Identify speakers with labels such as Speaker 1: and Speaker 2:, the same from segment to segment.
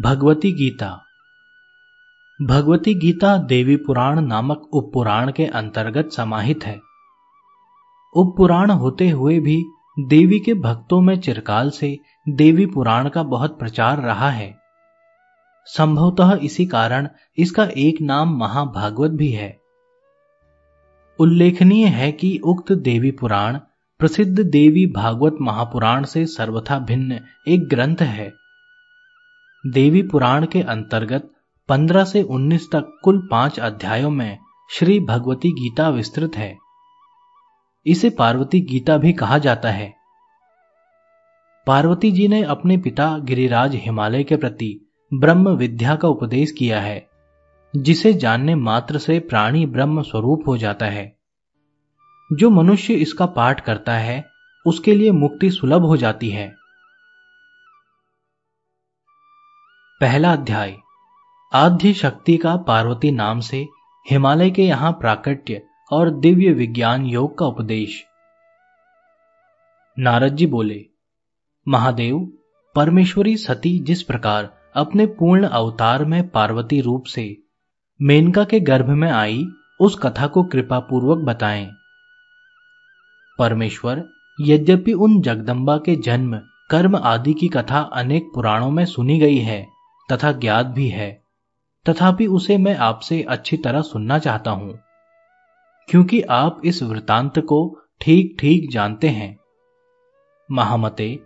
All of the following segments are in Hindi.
Speaker 1: भगवती गीता। भगवती गीता देवी पुराण नामक उपपुराण के अंतर्गत समाहित है। उपपुराण होते हुए भी देवी के भक्तों में चिरकाल से देवी पुराण का बहुत प्रचार रहा है। संभवतः इसी कारण इसका एक नाम महाभागवत भी है। उल्लेखनीय है कि उक्त देवी पुराण प्रसिद्ध देवी भागवत महापुराण से सर्वथा भिन्न एक ग्रंथ है। देवी पुराण के अंतर्गत 15 से 19 तक कुल पाँच अध्यायों में श्री भगवती गीता विस्तृत है। इसे पार्वती गीता भी कहा जाता है। पार्वती जी ने अपने पिता गिरिराज हिमालय के प्रति ब्रह्म विद्या का उपदेश किया है, जिसे जानने मात्र से प्राणी ब्रह्म स्वरूप हो जाता है। जो मनुष्य इसका पाठ करता है, उसके लिए मुक्ति सुलभ हो जाती है। पहला अध्याय। आद्य शक्ति का पार्वती नाम से हिमालय के यहाँ प्राकट्य और दिव्य विज्ञान योग का उपदेश। नारद जी बोले, महादेव, परमेश्वरी सती जिस प्रकार अपने पूर्ण अवतार में पार्वती रूप से मेनका के गर्भ में आई, उस कथा को कृपा पूर्वक बताएँ। परमेश्वर, यद्यपि उन जगदम्बा के जन्म, कर्म आदि की कथा अनेक पुराणों में सुनी गई है तथा ज्ञात भी है। तथापि उसे मैं आपसे अच्छी तरह सुनना चाहता हूँ, क्योंकि आप इस वृतांत को ठीक ठीक जानते हैं। महामते,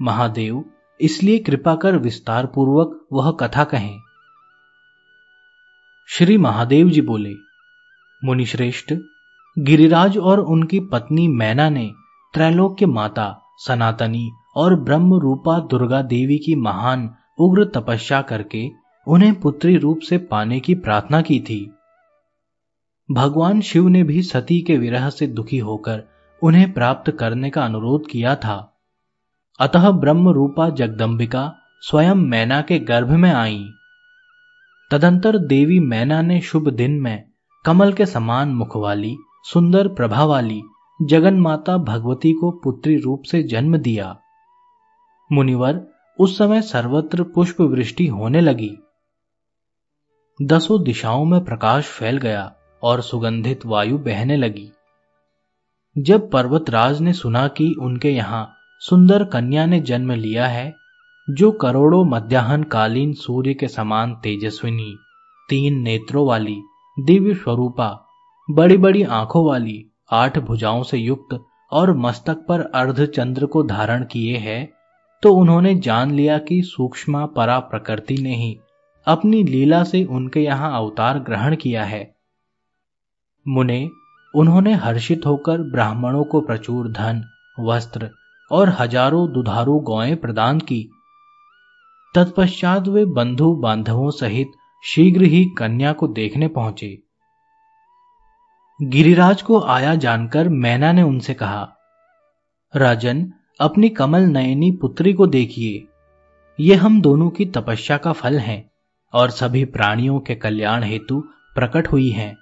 Speaker 1: महादेव, इसलिए कृपा कर विस्तार पूर्वक वह कथा कहें। श्री महादेव जी बोले, मुनिश्रेष्ठ, गिरिराज और उनकी पत्नी मैना ने त्रैलोक्य माता, सनातनी और ब्रह्म रूपा दुर्गा देवी की महान उग्र तपस्या करके उन्हें पुत्री रूप से पाने की प्रार्थना की थी। भगवान शिव ने भी सती के विरह से दुखी होकर उन्हें प्राप्त करने का अनुरोध किया था। अतः ब्रह्म रूपा जगदम्बिका स्वयं मैना के गर्भ में आई। तदंतर देवी मैना ने शुभ दिन में कमल के समान मुख वाली, सुंदर प्रभा वाली जगन माता भगवती को पुत्री रूप से जन्म दिया। मुनिवर उस समय सर्वत्र पुष्प वृष्टि होने लगी। दसों दिशाओं में प्रकाश फैल गया और सुगंधित वायु बहने लगी। जब पर्वतराज ने सुना कि उनके यहाँ सुंदर कन्या ने जन्म लिया है, जो करोड़ों मध्याहन कालीन सूर्य के समान तेजस्विनी, तीन नेत्रों वाली, दिव्य स्वरूपा बड़ी बड़ी आँखों वाली, आठ भुजाओं से युक्त और मस्तक पर अर्ध चंद्र को धारण किए है तो उन्होंने जान लिया कि सूक्ष्म परा प्रकृति ने ही अपनी लीला से उनके यहाँ अवतार ग्रहण किया है। मुने, उन्होंने हर्षित होकर ब्राह्मणों को प्रचुर धन, वस्त्र और हज़ारों दुधारू गौएँ प्रदान की। तत्पश्चात वे बंधु बांधवों सहित शीघ्र ही कन्या को देखने पहुँचे। गिरिराज को आया जानकर मैना ने उनसे कहा, राजन अपनी कमल नयनी पुत्री को देखिए। ये हम दोनों की तपस्या का फल है और सभी प्राणियों के कल्याण हेतु प्रकट हुई हैं।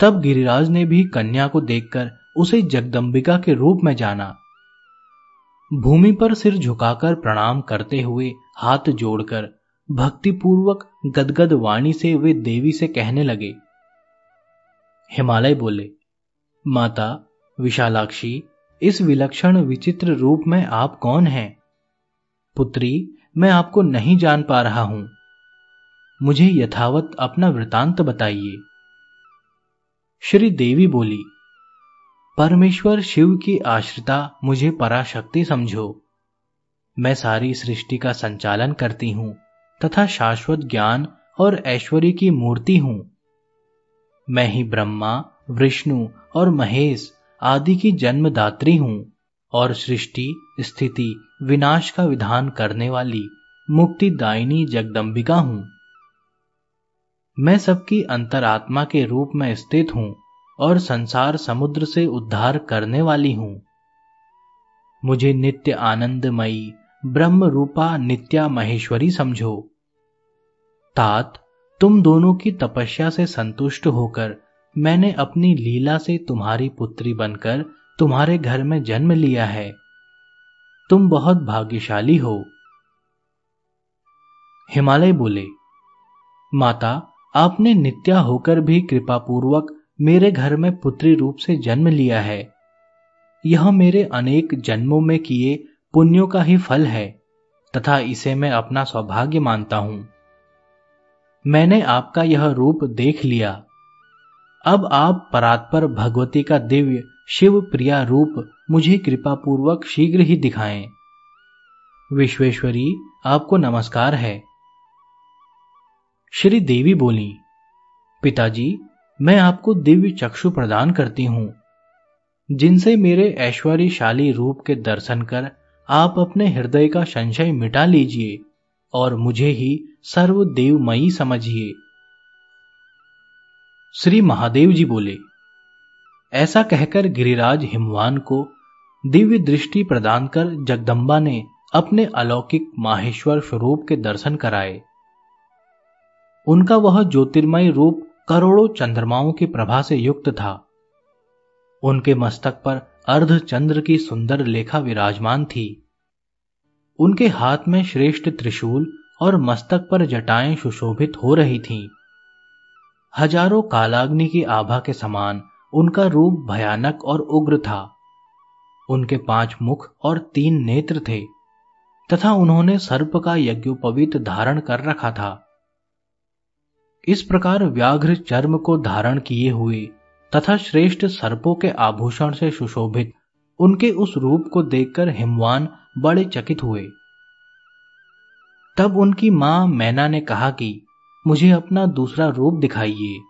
Speaker 1: तब गिरिराज ने भी कन्या को देखकर उसे जगदम्बिका के रूप में जाना। भूमि पर सिर झुकाकर प्रणाम करते हुए हाथ जोड़कर भक्तिपूर्वक गदगद वाणी से वे देवी से कहने लगे। हिमालय बोले, माता, विशालाक्षी इस विलक्षण विचित्र रूप में आप कौन हैं? पुत्री, मैं आपको नहीं जान पा रहा हूँ। मुझे यथावत अपना वृतांत बताइए। श्री देवी बोली, परमेश्वर शिव की आश्रिता मुझे पराशक्ति समझो। मैं सारी सृष्टि का संचालन करती हूँ तथा शाश्वत ज्ञान और ऐश्वर्य की मूर्ति हूँ। मैं ही ब्रह्मा, विष्णु और महेश आदि की जन्मदात्री हूँ और सृष्टि, स्थिति, विनाश का विधान करने वाली मुक्ति दायिनी जगदम्बिका हूँ। मैं सबकी अंतरात्मा के रूप में स्थित हूँ और संसार समुद्र से उद्धार करने वाली हूँ। मुझे नित्य आनंदमयी ब्रह्म रूपा नित्या महेश्वरी समझो। तात, तुम दोनों की तपस्या से संतुष्ट होकर मैंने अपनी लीला से तुम्हारी पुत्री बनकर तुम्हारे घर में जन्म लिया है। तुम बहुत भाग्यशाली हो। हिमालय बोले, माता, आपने नित्या होकर भी कृपापूर्वक मेरे घर में पुत्री रूप से जन्म लिया है। यह मेरे अनेक जन्मों में किए पुण्यों का ही फल है, तथा इसे मैं अपना सौभाग्य मानता हूँ। मैंने आपका यह रूप देख लिया। अब आप परात्पर भगवती का दिव्य शिव प्रिया रूप मुझे कृपा पूर्वक शीघ्र ही दिखाएँ। विश्वेश्वरी, आपको नमस्कार है। श्री देवी बोली, पिताजी, मैं आपको दिव्य चक्षु प्रदान करती हूँ। जिनसे मेरे ऐश्वर्यशाली रूप के दर्शन कर आप अपने हृदय का संशय मिटा लीजिए और मुझे ही सर्वदेवमयी समझिए। श्री महादेव जी बोले, ऐसा कहकर गिरिराज हिमवान को दिव्य दृष्टि प्रदान कर जगदम्बा ने अपने अलौकिक माहेश्वर स्वरूप के दर्शन कराए। उनका वह ज्योतिर्मय रूप करोड़ों चंद्रमाओं की प्रभा से युक्त था। उनके मस्तक पर अर्ध चंद्र की सुंदर लेखा विराजमान थी। उनके हाथ में श्रेष्ठ त्रिशूल और मस्तक पर जटाएँ सुशोभित हो रही थीं। हज़ारों कालाग्नि की आभा के समान उनका रूप भयानक और उग्र था। उनके पाँच मुख और तीन नेत्र थे, तथा उन्होंने सर्प का यज्ञोपवीत धारण कर रखा था। इस प्रकार व्याघ्र चर्म को धारण किए हुए तथा श्रेष्ठ सर्पों के आभूषण से सुशोभित उनके उस रूप को देखकर हिमवान बड़े चकित हुए। तब उनकी माँ मैना ने कहा कि मुझे अपना दूसरा रूप दिखाइए।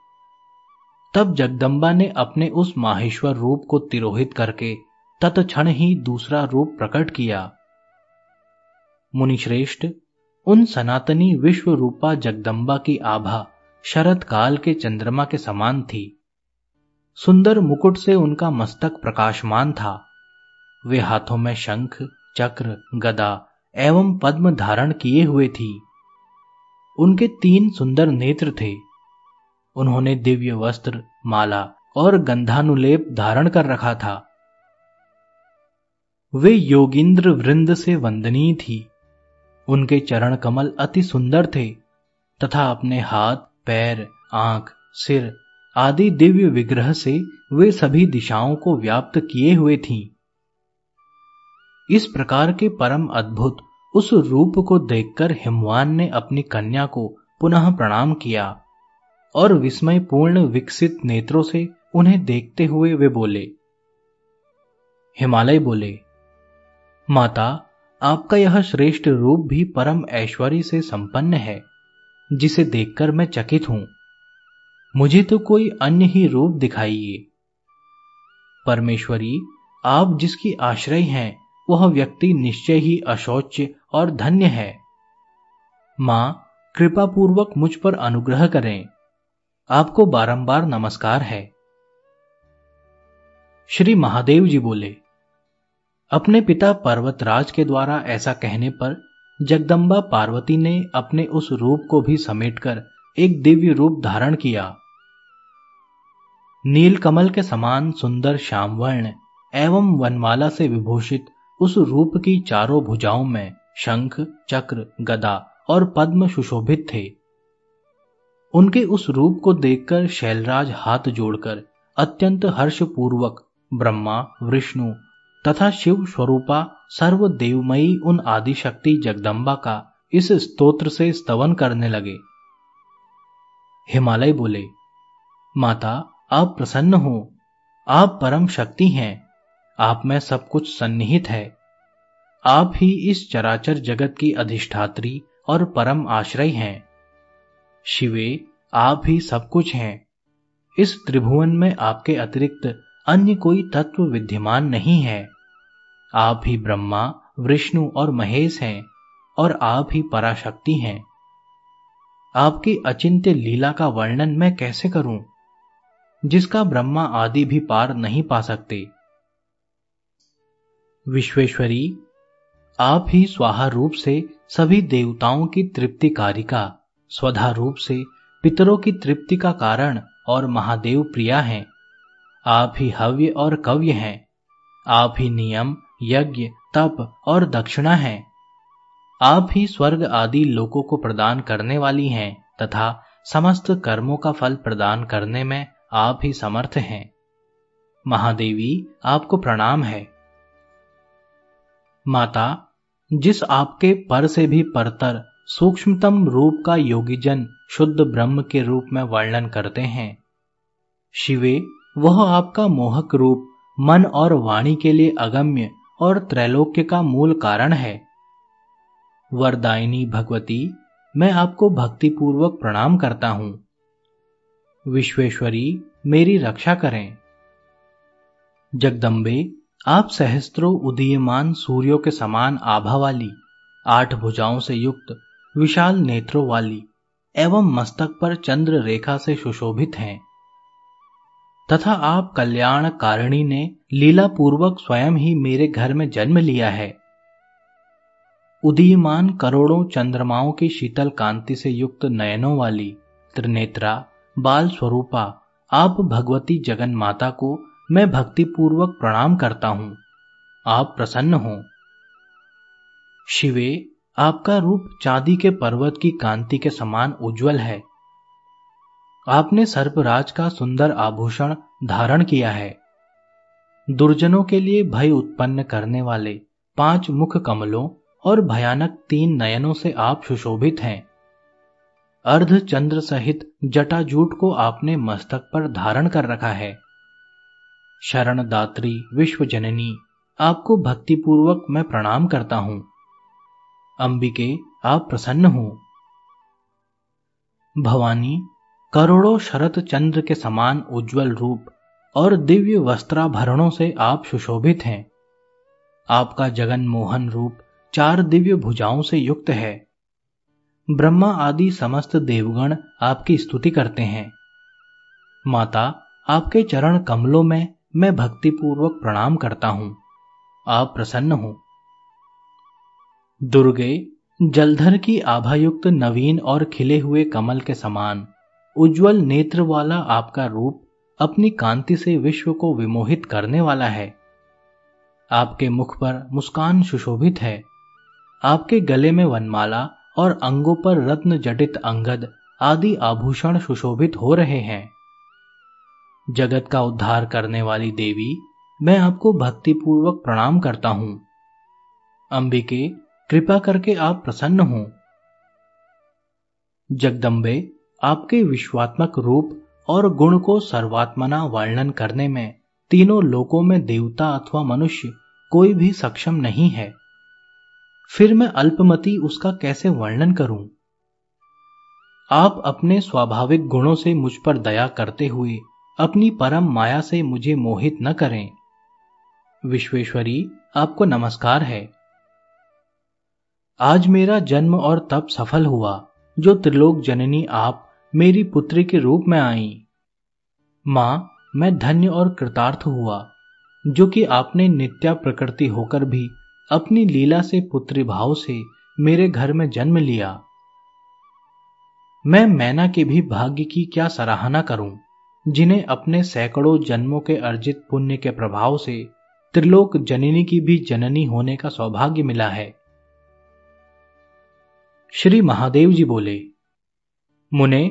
Speaker 1: तब जगदम्बा ने अपने उस माहेश्वर रूप को तिरोहित करके तत्क्षण ही दूसरा रूप प्रकट किया। मुनिश्रेष्ठ, उन सनातनी विश्व रूपा जगदम्बा की आभा शरत काल के चंद्रमा के समान थी। सुंदर मुकुट से उनका मस्तक प्रकाशमान था। वे हाथों में शंख, चक्र, गदा एवं पद्म धारण किए हुए थी। उनके तीन सुंदर नेत्र थे। उन्होंने दिव्य वस्त्र, माला और गंधानुलेप धारण कर रखा था। वे योगिंद्र वृंद से वंदनीय थी। उनके चरण कमल अति सुंदर थे तथा अपने हाथ, पैर, आँख, सिर आदि दिव्य विग्रह से वे सभी दिशाओं को व्याप्त किए हुए थीं। इस प्रकार के परम अद्भुत उस रूप को देखकर हिमवान ने अपनी कन्या को पुनः प्रणाम किया और विस्मयपूर्ण विकसित नेत्रों से उन्हें देखते हुए वे बोले, हिमालय बोले, माता, आपका यह श्रेष्ठ रूप भी परम ऐश्वर्य से संपन्न है, जिसे देखकर मैं चकित हूँ। मुझे तो कोई अन्य ही रूप दिखाइए। परमेश्वरी, आप जिसकी आश्रय हैं, वह व्यक्ति निश्चय ही अशौच और धन्य है। माँ कृपा पूर्वक मुझ पर अनुग्रह करें। आपको बारंबार नमस्कार है। श्री महादेव जी बोले, अपने पिता पर्वतराज के द्वारा ऐसा कहने पर जगदम्बा पार्वती ने अपने उस रूप को भी समेटकर एक दिव्य रूप धारण किया। नील कमल के समान सुंदर श्यामवर्ण एवं वनमाला से विभूषित उस रूप की चारों भुजाओं में शंख, चक्र, गदा और पद्म सुशोभित थे। उनके उस रूप को देखकर शैलराज हाथ जोड़कर अत्यंत हर्षपूर्वक ब्रह्मा, विष्णु तथा शिव स्वरूपा, सर्वदेवमयी उन आदिशक्ति जगदम्बा का इस स्तोत्र से स्तवन करने लगे। हिमालय बोले, माता, आप प्रसन्न हो। आप परम शक्ति हैं। आप में सब कुछ सन्निहित है। आप ही इस चराचर जगत की अधिष्ठात्री और परम आश्रय हैं। शिवे, आप ही सब कुछ हैं। इस त्रिभुवन में आपके अतिरिक्त अन्य कोई तत्व विद्यमान नहीं है। आप ही ब्रह्मा, विष्णु और महेश हैं और आप ही पराशक्ति हैं। आपकी अचिंत्य लीला का वर्णन मैं कैसे करूँ? जिसका ब्रह्मा आदि भी पार नहीं पा सकते। विश्वेश्वरी आप ही स्वाहा रूप से सभी देवताओं की तृप्ति कारिका स्वधा रूप से पितरों की तृप्ति का कारण और महादेव प्रिया हैं। आप ही हव्य और कव्य हैं। आप ही नियम, यज्ञ, तप और दक्षिणा है। आप ही स्वर्ग आदि लोकों को प्रदान करने वाली हैं तथा समस्त कर्मों का फल प्रदान करने में आप ही समर्थ हैं। महादेवी, आपको प्रणाम है। माता जिस आपके पर से भी परतर, सूक्ष्मतम रूप का योगीजन शुद्ध ब्रह्म के रूप में वर्णन करते हैं। शिवे, वह आपका मोहक रूप, मन और वाणी के लिए अगम्य और त्रैलोक्य का मूल कारण है। वरदायिनी भगवती, मैं आपको भक्तिपूर्वक प्रणाम करता हूँ। विश्वेश्वरी, मेरी रक्षा करें। जगदम्बे आप सहस्त्रों उदीयमान सूर्यों के समान आभा वाली, आठ भुजाओं से युक्त, विशाल नेत्रों वाली, एवं मस्तक पर चंद्र रेखा से सुशोभित हैं। तथा आप कल्याण कारिणी ने लीला पूर्वक स्वयं ही मेरे घर में जन्म लिया है। उदीयमान करोड़ों चंद्रमाओं की शीतल कांति से युक्त नयनों वाली, त्रिनेत्रा बाल स्वरूपा आप भगवती जगन माता को मैं भक्तिपूर्वक प्रणाम करता हूँ। आप प्रसन्न हो। शिवे, आपका रूप चांदी के पर्वत की कांति के समान उज्जवल है। आपने सर्पराज का सुंदर आभूषण धारण किया है। दुर्जनों के लिए भय उत्पन्न करने वाले पाँच मुख कमलों और भयानक तीन नयनों से आप सुशोभित हैं। अर्ध चंद्र सहित जटाजूट को आपने मस्तक पर धारण कर रखा है। शरण दात्री विश्व जननी आपको भक्तिपूर्वक मैं प्रणाम करता हूँ। अंबिके, आप प्रसन्न हो। भवानी, करोड़ों शरत चंद्र के समान उज्जवल रूप और दिव्य वस्त्राभरणों से आप सुशोभित हैं। आपका जगन मोहन रूप चार दिव्य भुजाओं से युक्त है। ब्रह्मा आदि समस्त देवगण आपकी स्तुति करते हैं। माता, आपके चरण कमलों में मैं भक्तिपूर्वक प्रणाम करता हूँ। आप प्रसन्न हो। दुर्गे, जलधर की आभायुक्त नवीन और खिले हुए कमल के समान, उज्जवल नेत्र वाला आपका रूप अपनी कांति से विश्व को विमोहित करने वाला है। आपके मुख पर मुस्कान सुशोभित है। आपके गले में वनमाला और अंगों पर रत्न जटित अंगद आदि आभूषण सुशोभित हो रहे हैं। जगत का उद्धार करने वाली देवी, मैं आपको भक्तिपूर्वक प्रणाम करता हूँ। अंबिके, कृपा करके आप प्रसन्न हो। जगदम्बे, आपके विश्वात्मक रूप और गुण को सर्वात्मना वर्णन करने में तीनों लोकों में देवता अथवा मनुष्य कोई भी सक्षम नहीं है। फिर मैं अल्पमति उसका कैसे वर्णन करूँ? आप अपने स्वाभाविक गुणों से मुझ पर दया करते हुए अपनी परम माया से मुझे मोहित न करें। विश्वेश्वरी, आपको नमस्कार है। आज मेरा जन्म और तप सफल हुआ, जो त्रिलोक जननी आप मेरी पुत्री के रूप में आई। माँ, मैं धन्य और कृतार्थ हुआ, जो कि आपने नित्या प्रकृति होकर भी अपनी लीला से पुत्री भाव से मेरे घर में जन्म लिया। मैं मैना के भी भाग्य की क्या सराहना करूँ? जिन्हें अपने सैकड़ों जन्मों के अर्जित पुण्य के प्रभाव से त्रिलोक जननी की भी जननी होने का सौभाग्य मिला है। श्री महादेव जी बोले, मुने,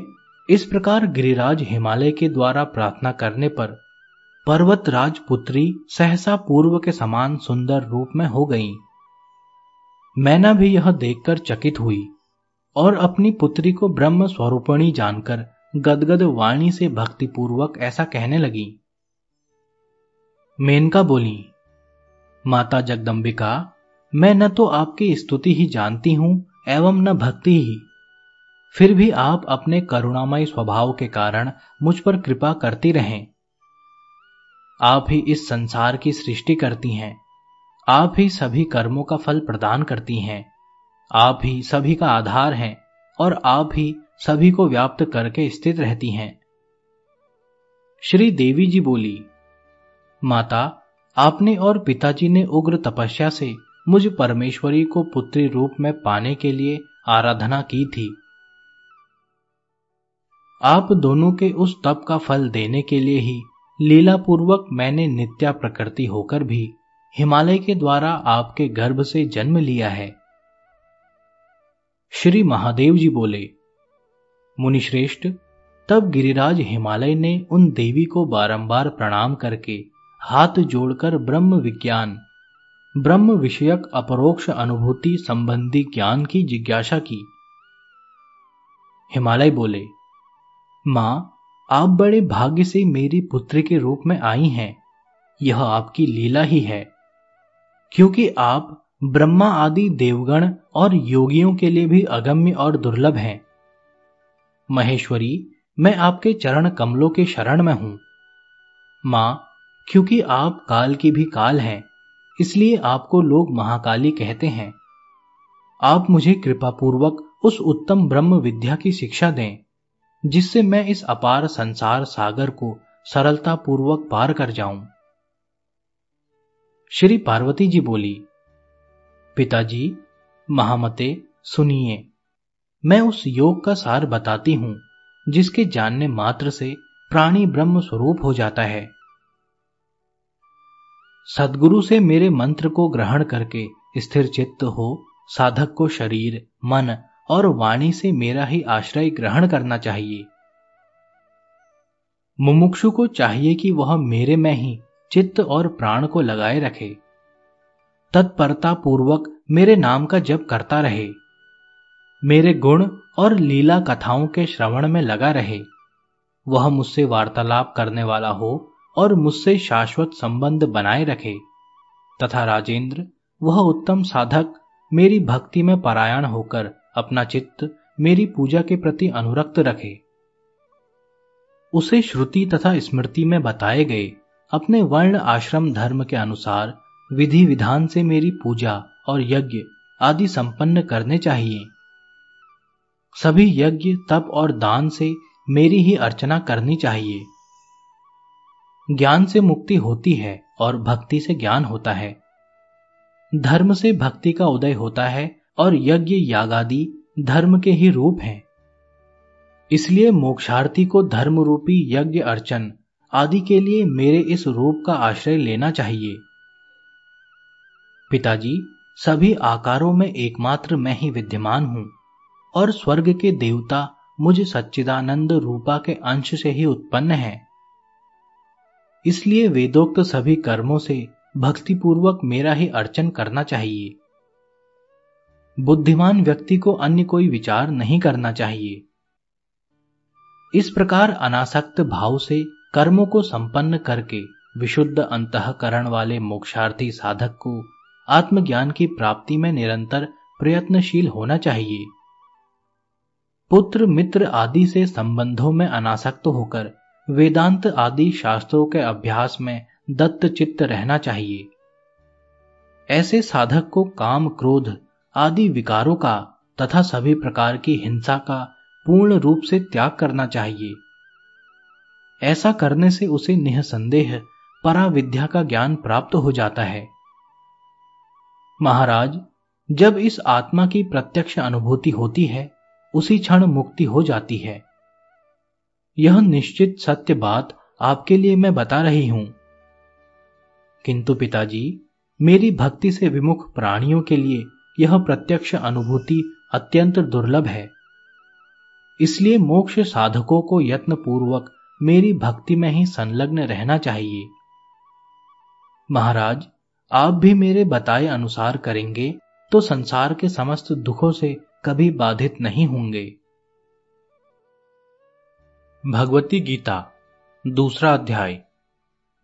Speaker 1: इस प्रकार गिरिराज हिमालय के द्वारा प्रार्थना करने पर पर्वतराज पुत्री सहसा पूर्व के समान सुंदर रूप में हो गई। मैना भी यह देखकर चकित हुई और अपनी पुत्री को ब्रह्म स्वरूपणी जानकर गदगद वाणी से भक्तिपूर्वक ऐसा कहने लगी। मेनका बोली, माता जगदम्बिका, मैं न तो आपकी स्तुति ही जानती हूँ एवं न भक्ति ही। फिर भी आप अपने करुणामय स्वभाव के कारण मुझ पर कृपा करती रहें। आप ही इस संसार की सृष्टि करती हैं। आप ही सभी कर्मों का फल प्रदान करती हैं। आप ही सभी का आधार हैं और आप ही सभी को व्याप्त करके स्थित रहती हैं। श्री देवी जी बोली, माता, आपने और पिताजी ने उग्र तपस्या से मुझ परमेश्वरी को पुत्री रूप में पाने के लिए आराधना की थी। आप दोनों के उस तप का फल देने के लिए ही लीला पूर्वक मैंने नित्या प्रकृति होकर भी हिमालय के द्वारा आपके गर्भ से जन्म लिया है। श्री महादेव जी बोले मुनिश्रेष्ठ, तब गिरिराज हिमालय ने उन देवी को बारंबार प्रणाम करके हाथ जोड़कर ब्रह्म विज्ञान, ब्रह्म विषयक अपरोक्ष अनुभूति संबंधी ज्ञान की जिज्ञासा की। हिमालय बोले, माँ, आप बड़े भाग्य से मेरी पुत्री के रूप में आई हैं। यह आपकी लीला ही है, क्योंकि आप ब्रह्मा आदि देवगण और योगियों के लिए भी अगम्य और दुर्लभ हैं। महेश्वरी, मैं आपके चरण कमलों के शरण में हूँ। माँ, क्योंकि आप काल की भी काल हैं, इसलिए आपको लोग महाकाली कहते हैं। आप मुझे कृपापूर्वक उस उत्तम ब्रह्म विद्या की शिक्षा दें, जिससे मैं इस अपार संसार सागर को सरलता पूर्वक पार कर जाऊँ। श्री पार्वती जी बोली, पिताजी, महामते, सुनिए। मैं उस योग का सार बताती हूँ, जिसके जानने मात्र से प्राणी ब्रह्म स्वरूप हो जाता है। सदगुरु से मेरे मंत्र को ग्रहण करके स्थिर चित्त हो, साधक को शरीर, मन और वाणी से मेरा ही आश्रय ग्रहण करना चाहिए। मुमुक्षु को चाहिए कि वह मेरे में ही चित्त और प्राण को लगाए रखे। तत्परता पूर्वक मेरे नाम का जप करता रहे। मेरे गुण और लीला कथाओं के श्रवण में लगा रहे। वह मुझसे वार्तालाप करने वाला हो और मुझसे शाश्वत संबंध बनाए रखे। तथा राजेंद्र, वह उत्तम साधक, मेरी भक्ति में परायण होकर अपना चित्त मेरी पूजा के प्रति अनुरक्त रखे। उसे श्रुति तथा स्मृति में बताए गए अपने वर्ण आश्रम धर्म के अनुसार विधि विधान से मेरी पूजा और यज्ञ आदि संपन्न करने चाहिए। सभी यज्ञ तप और दान से मेरी ही अर्चना करनी चाहिए। ज्ञान से मुक्ति होती है और भक्ति से ज्ञान होता है। धर्म से भक्ति का उदय होता है और यज्ञ यागादि धर्म के ही रूप हैं। इसलिए मोक्षार्थी को धर्म रूपी यज्ञ अर्चन आदि के लिए मेरे इस रूप का आश्रय लेना चाहिए। पिताजी, सभी आकारों में एकमात्र मैं ही विद्यमान हूँ। और स्वर्ग के देवता मुझ सच्चिदानंद रूपा के अंश से ही उत्पन्न है। इसलिए वेदोक्त सभी कर्मों से भक्तिपूर्वक मेरा ही अर्चन करना चाहिए। बुद्धिमान व्यक्ति को अन्य कोई विचार नहीं करना चाहिए। इस प्रकार अनासक्त भाव से कर्मों को संपन्न करके विशुद्ध अंतकरण वाले मोक्षार्थी साधक को आत्मज्ञान की प्राप्ति में निरंतर प्रयत्नशील होना चाहिए। पुत्र मित्र आदि से संबंधों में अनासक्त होकर वेदांत आदि शास्त्रों के अभ्यास में दत्त चित्त रहना चाहिए। ऐसे साधक को काम क्रोध आदि विकारों का तथा सभी प्रकार की हिंसा का पूर्ण रूप से त्याग करना चाहिए। ऐसा करने से उसे निसंदेह परा विद्या का ज्ञान प्राप्त हो जाता है। महाराज, जब इस आत्मा की प्रत्यक्ष अनुभूति होती है उसी क्षण मुक्ति हो जाती है। यह निश्चित सत्य बात आपके लिए मैं बता रही हूँ। किंतु पिताजी, मेरी भक्ति से विमुख प्राणियों के लिए यह प्रत्यक्ष अनुभूति अत्यंत दुर्लभ है। इसलिए मोक्ष साधकों को यत्न पूर्वक मेरी भक्ति में ही संलग्न रहना चाहिए। महाराज, आप भी मेरे बताए अनुसार करेंगे तो संसार के समस्त दुखों से कभी बाधित नहीं होंगे। भगवती गीता, दूसरा अध्याय।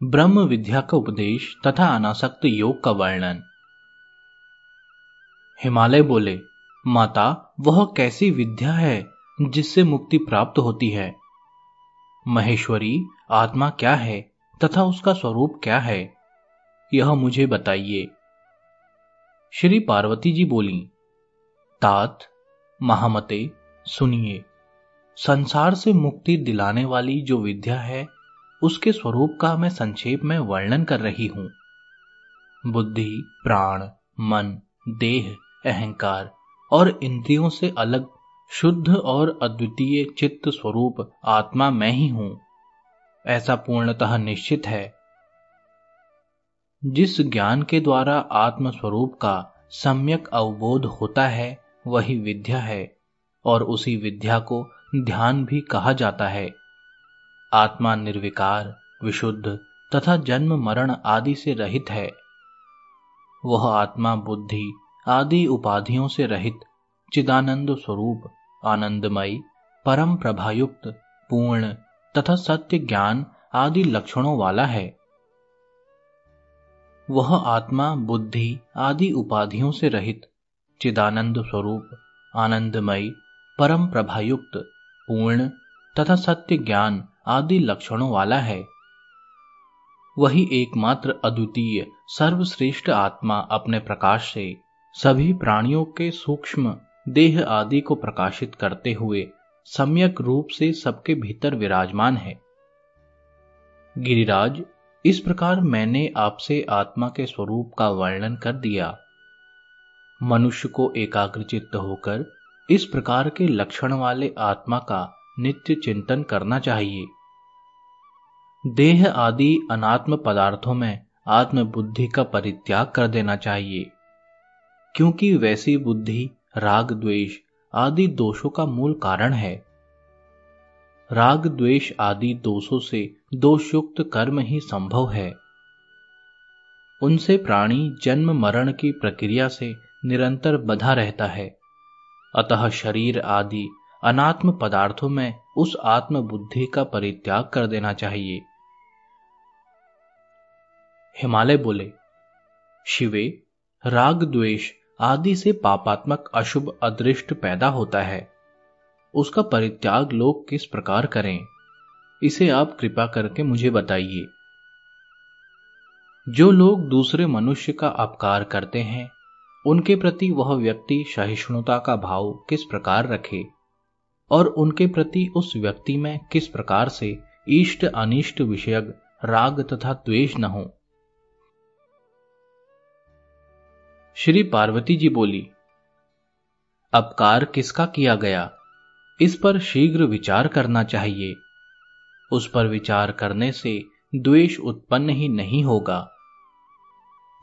Speaker 1: ब्रह्म विद्या का उपदेश तथा अनासक्त योग का वर्णन। हिमालय बोले, माता, वह कैसी विद्या है जिससे मुक्ति प्राप्त होती है? महेश्वरी, आत्मा क्या है तथा उसका स्वरूप क्या है? यह मुझे बताइए। श्री पार्वती जी बोली तात महामते, सुनिए। संसार से मुक्ति दिलाने वाली जो विद्या है, उसके स्वरूप का मैं संक्षेप में वर्णन कर रही हूँ। बुद्धि, प्राण, मन, देह, अहंकार और इंद्रियों से अलग, शुद्ध और अद्वितीय चित्त स्वरूप आत्मा मैं ही हूँ। ऐसा पूर्णतः निश्चित है। जिस ज्ञान के द्वारा आत्म स्वरूप का सम्यक अवबोध होता है वही विद्या है और उसी विद्या को ध्यान भी कहा जाता है। आत्मा निर्विकार, विशुद्ध तथा जन्म मरण आदि से रहित है। वह आत्मा बुद्धि आदि उपाधियों से रहित, चिदानंद स्वरूप, आनंदमयी, परम प्रभायुक्त, पूर्ण तथा सत्य ज्ञान आदि लक्षणों वाला है। वह आत्मा बुद्धि आदि उपाधियों से रहित चिदानंद स्वरूप, आनंदमयी, परम प्रभायुक्त, पूर्ण तथा सत्य ज्ञान आदि लक्षणों वाला है। वही एकमात्र अद्वितीय, सर्वश्रेष्ठ आत्मा अपने प्रकाश से सभी प्राणियों के सूक्ष्म, देह आदि को प्रकाशित करते हुए सम्यक रूप से सबके भीतर विराजमान है। गिरिराज, इस प्रकार मैंने आपसे आत्मा के स्वरूप का वर्णन कर दिया। मनुष्य को एकाग्रचित्त होकर इस प्रकार के लक्षण वाले आत्मा का नित्य चिंतन करना चाहिए। देह आदि अनात्म पदार्थों में आत्म बुद्धि का परित्याग कर देना चाहिए, क्योंकि वैसी बुद्धि, राग द्वेष आदि दोषों का मूल कारण है। राग द्वेष आदि दोषों से दोषयुक्त कर्म ही संभव है। उनसे प्राणी जन्म मरण की प्रक्रिया से निरंतर बधा रहता है। अतः शरीर आदि अनात्म पदार्थों में उस आत्म बुद्धि का परित्याग कर देना चाहिए। हिमालय बोले, शिवे, राग, द्वेष आदि से पापात्मक अशुभ अदृष्ट पैदा होता है। उसका परित्याग लोग किस प्रकार करें? इसे आप कृपा करके मुझे बताइए। जो लोग दूसरे मनुष्य का अपकार करते हैं उनके प्रति वह व्यक्ति सहिष्णुता का भाव किस प्रकार रखे और उनके प्रति उस व्यक्ति में किस प्रकार से इष्ट अनिष्ट विषयक राग तथा द्वेष न हो। श्री पार्वती जी बोली अपकार किसका किया गया? इस पर शीघ्र विचार करना चाहिए। उस पर विचार करने से द्वेष उत्पन्न ही नहीं होगा।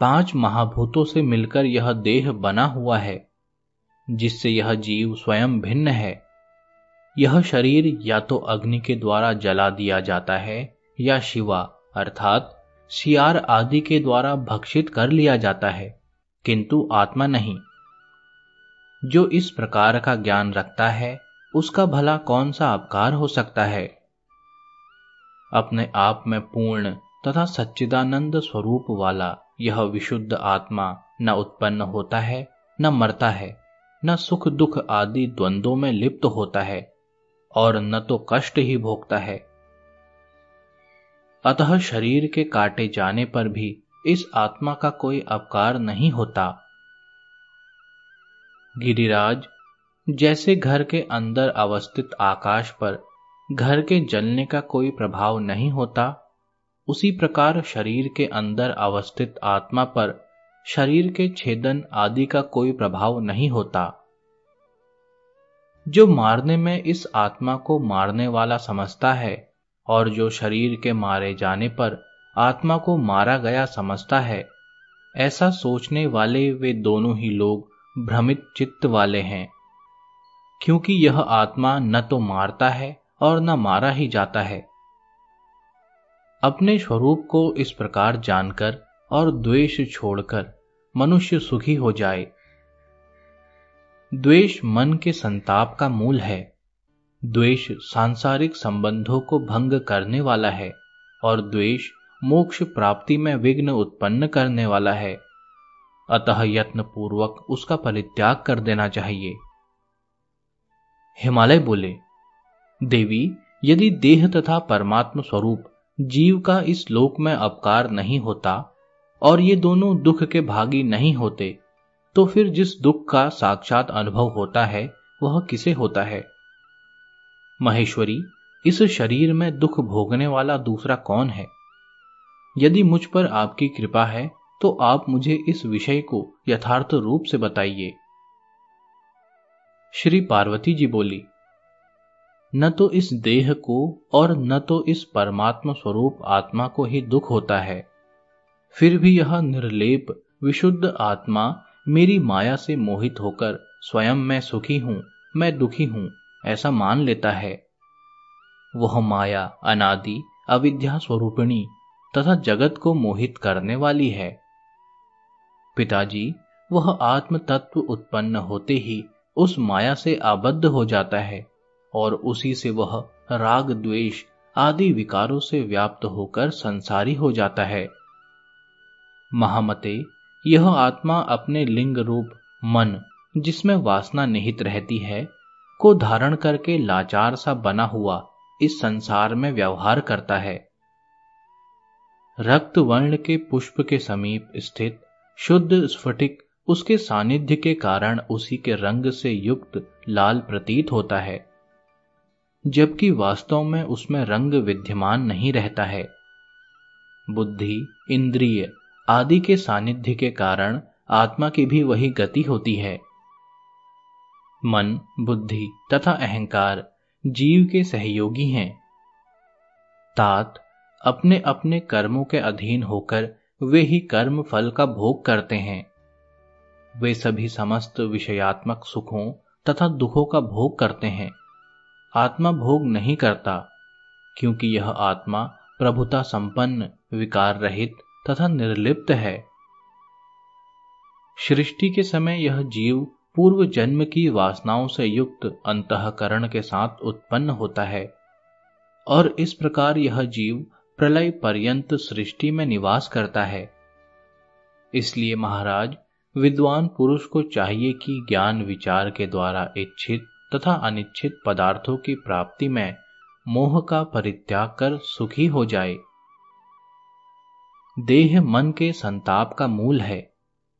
Speaker 1: पाँच महाभूतों से मिलकर यह देह बना हुआ है, जिससे यह जीव स्वयं भिन्न है। यह शरीर या तो अग्नि के द्वारा जला दिया जाता है, या शिवा, अर्थात सियार आदि के द्वारा भक्षित कर लिया जाता है, किंतु आत्मा नहीं। जो इस प्रकार का ज्ञान रखता है, उसका भला कौन सा अपकार हो सकता है? अपने आप में पूर्ण तथा सच्चिदानंद स्वरूप वाला यह विशुद्ध आत्मा न उत्पन्न होता है, न मरता है, न सुख दुख आदि द्वंद्वों में लिप्त होता है, और न तो कष्ट ही भोगता है। अतः शरीर के काटे जाने पर भी इस आत्मा का कोई अपकार नहीं होता। गिरिराज, जैसे घर के अंदर अवस्थित आकाश पर घर के जलने का कोई प्रभाव नहीं होता उसी प्रकार शरीर के अंदर अवस्थित आत्मा पर शरीर के छेदन आदि का कोई प्रभाव नहीं होता। जो मारने में इस आत्मा को मारने वाला समझता है और जो शरीर के मारे जाने पर आत्मा को मारा गया समझता है, ऐसा सोचने वाले वे दोनों ही लोग भ्रमित चित्त वाले हैं, क्योंकि यह आत्मा न तो मारता है और न मारा ही जाता है। अपने स्वरूप को इस प्रकार जानकर और द्वेष छोड़कर मनुष्य सुखी हो जाए। द्वेष मन के संताप का मूल है। द्वेष सांसारिक संबंधों को भंग करने वाला है और द्वेष मोक्ष प्राप्ति में विघ्न उत्पन्न करने वाला है। अतः यत्न पूर्वक उसका परित्याग कर देना चाहिए। हिमालय बोले, देवी, यदि देह तथा परमात्म स्वरूप जीव का इस लोक में अपकार नहीं होता और ये दोनों दुख के भागी नहीं होते तो फिर जिस दुख का साक्षात अनुभव होता है, वह किसे होता है? महेश्वरी, इस शरीर में दुख भोगने वाला दूसरा कौन है? यदि मुझ पर आपकी कृपा है तो आप मुझे इस विषय को यथार्थ रूप से बताइए। श्री पार्वती जी बोली न तो इस देह को और न तो इस परमात्मा स्वरूप आत्मा को ही दुख होता है। फिर भी यह निर्लेप, विशुद्ध आत्मा मेरी माया से मोहित होकर स्वयं मैं सुखी हूँ, मैं दुखी हूँ, ऐसा मान लेता है। वह माया अनादि, अविद्या स्वरूपिणी तथा जगत को मोहित करने वाली है। पिताजी, वह आत्म तत्व उत्पन्न होते ही उस माया से आबद्ध हो जाता है। और उसी से वह राग, द्वेष आदि विकारों से व्याप्त होकर संसारी हो जाता है। महामते, यह आत्मा अपने लिंग रूप, मन, जिसमें वासना निहित रहती है, को धारण करके लाचार सा बना हुआ इस संसार में व्यवहार करता है। रक्त वर्ण के पुष्प के समीप स्थित शुद्ध स्फटिक उसके सानिध्य के कारण उसी के रंग से युक्त लाल प्रतीत होता है। जबकि वास्तव में उसमें रंग विद्यमान नहीं रहता है। बुद्धि, इंद्रिय आदि के सानिध्य के कारण आत्मा की भी वही गति होती है। मन, बुद्धि तथा अहंकार जीव के सहयोगी हैं। तात अपने अपने कर्मों के अधीन होकर वे ही कर्म फल का भोग करते हैं। वे सभी समस्त विषयात्मक सुखों तथा दुखों का भोग करते हैं। आत्मा भोग नहीं करता, क्योंकि यह आत्मा प्रभुता संपन्न, विकार रहित तथा निर्लिप्त है। सृष्टि के समय यह जीव पूर्व जन्म की वासनाओं से युक्त अंतकरण के साथ उत्पन्न होता है, और इस प्रकार यह जीव प्रलय पर्यंत सृष्टि में निवास करता है। इसलिए महाराज, विद्वान पुरुष को चाहिए कि ज्ञान विचार के द्वारा इच्छित तथा अनिच्छित पदार्थों की प्राप्ति में मोह का परित्याग कर सुखी हो जाए। देह मन के संताप का मूल है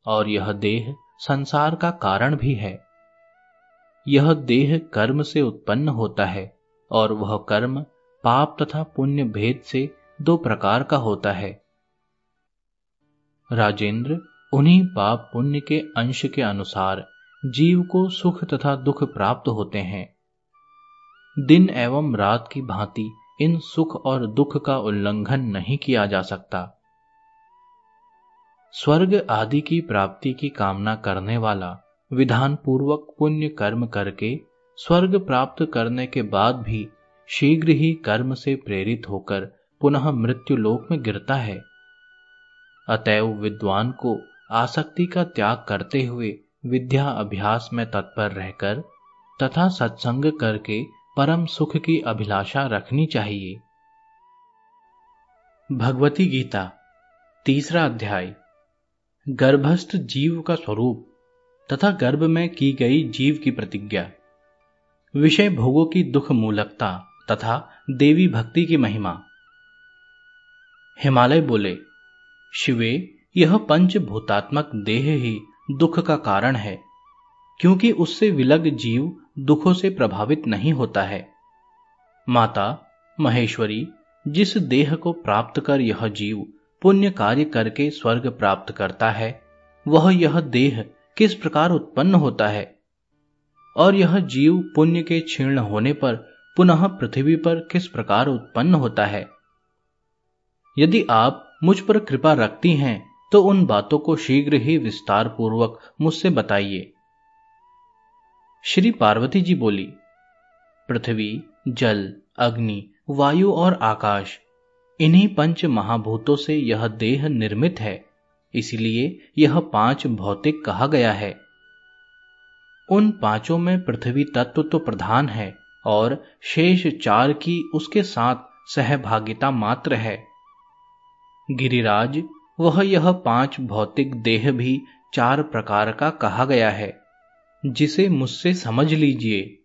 Speaker 1: और यह देह संसार का कारण भी है। यह देह कर्म से उत्पन्न होता है और वह कर्म पाप तथा पुण्य भेद से दो प्रकार का होता है। राजेंद्र उन्हीं पाप पुण्य के अंश के अनुसार जीव को सुख तथा दुख प्राप्त होते हैं। दिन एवं रात की भांति इन सुख और दुख का उल्लंघन नहीं किया जा सकता। स्वर्ग आदि की प्राप्ति की कामना करने वाला विधान पूर्वक पुण्य कर्म करके स्वर्ग प्राप्त करने के बाद भी शीघ्र ही कर्म से प्रेरित होकर पुनः मृत्यु लोक में गिरता है। अतएव विद्वान को आसक्ति का त्याग करते हुए विद्या अभ्यास में तत्पर रहकर तथा सत्संग करके परम सुख की अभिलाषा रखनी चाहिए। भगवती गीता, तीसरा अध्याय। गर्भस्थ जीव का स्वरूप तथा गर्भ में की गई जीव की प्रतिज्ञा। विषय भोगों की दुख मूलकता तथा देवी भक्ति की महिमा। हिमालय बोले, शिवे, यह पंचभूतात्मक देह ही दुख का कारण है, क्योंकि उससे विलग जीव दुखों से प्रभावित नहीं होता है। माता, महेश्वरी, जिस देह को प्राप्त कर यह जीव पुण्य कार्य करके स्वर्ग प्राप्त करता है, वह यह देह किस प्रकार उत्पन्न होता है? और यह जीव पुण्य के क्षीर्ण होने पर पुनः पृथ्वी पर किस प्रकार उत्पन्न होता है? यदि आप मुझ पर कृपा रखती हैं तो उन बातों को शीघ्र ही विस्तार पूर्वक मुझसे बताइए। श्री पार्वती जी बोली, पृथ्वी, जल, अग्नि, वायु और आकाश, इन्हीं पंच महाभूतों से यह देह निर्मित है, इसलिए यह पाँच भौतिक कहा गया है। उन पाँचों में पृथ्वी तत्व तो प्रधान है और शेष चार की उसके साथ सहभागिता मात्र है। गिरिराज वह यह पाँच भौतिक देह भी चार प्रकार का कहा गया है, जिसे मुझसे समझ लीजिए।